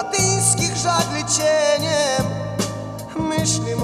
bratyńskich żagli cieniem. Myśli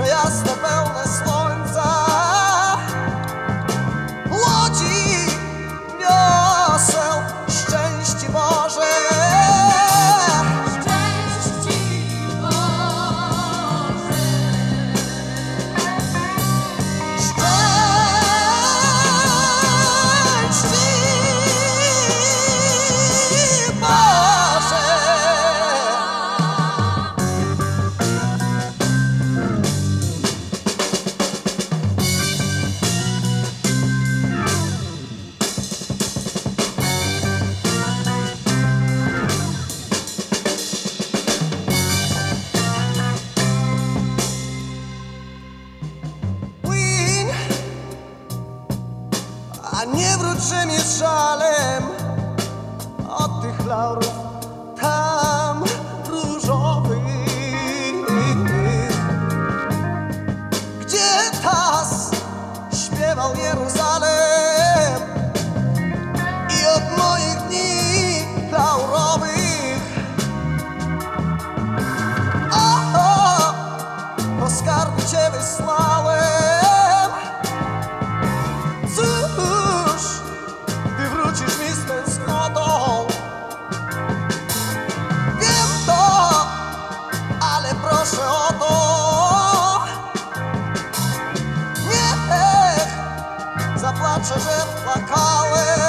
Przejazd pełne A nie wrócę mi szalem. Od tych laurów tam różowych Gdzie tas śpiewał Jeruzalem? That's as if I call it